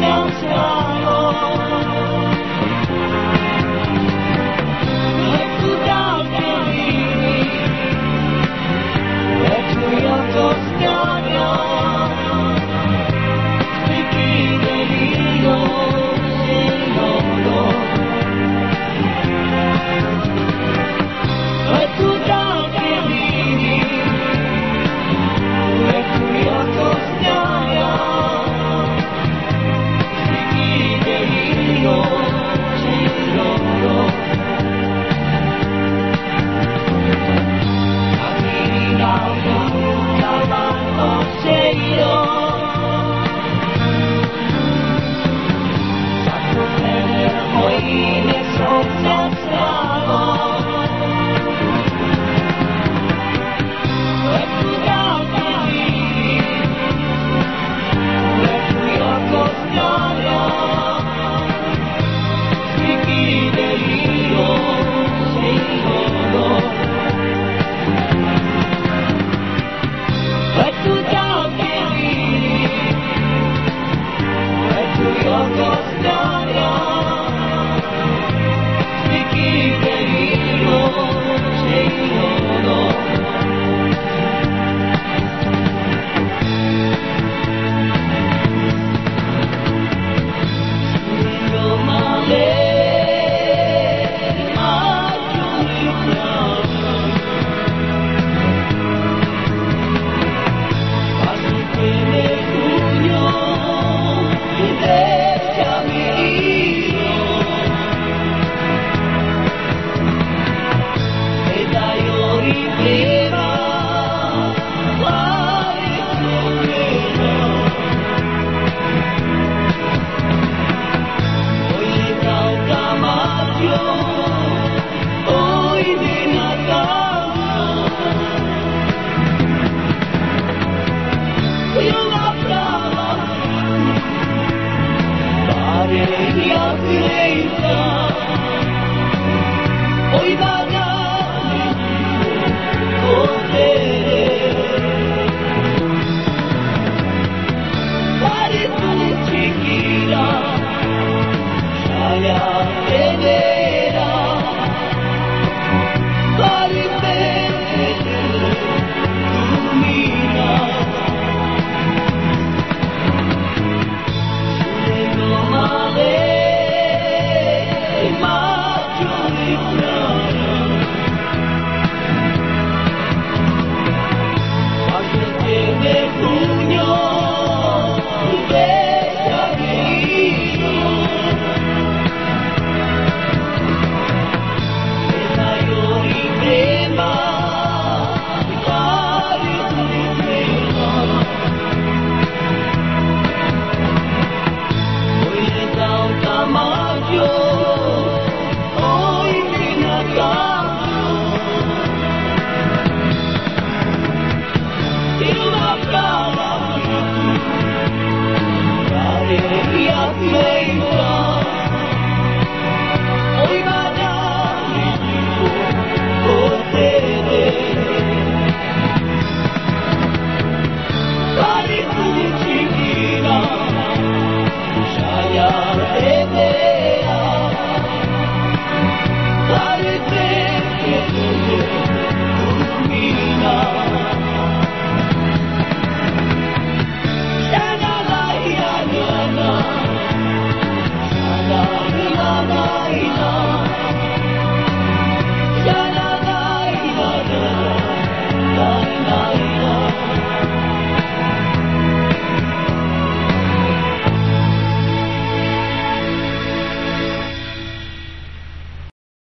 梁下落 yapmayın.